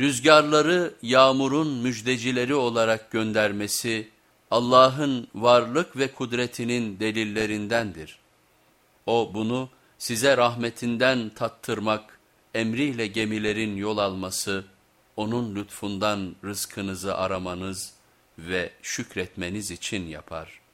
Rüzgarları yağmurun müjdecileri olarak göndermesi Allah'ın varlık ve kudretinin delillerindendir. O bunu size rahmetinden tattırmak, emriyle gemilerin yol alması, onun lütfundan rızkınızı aramanız ve şükretmeniz için yapar.''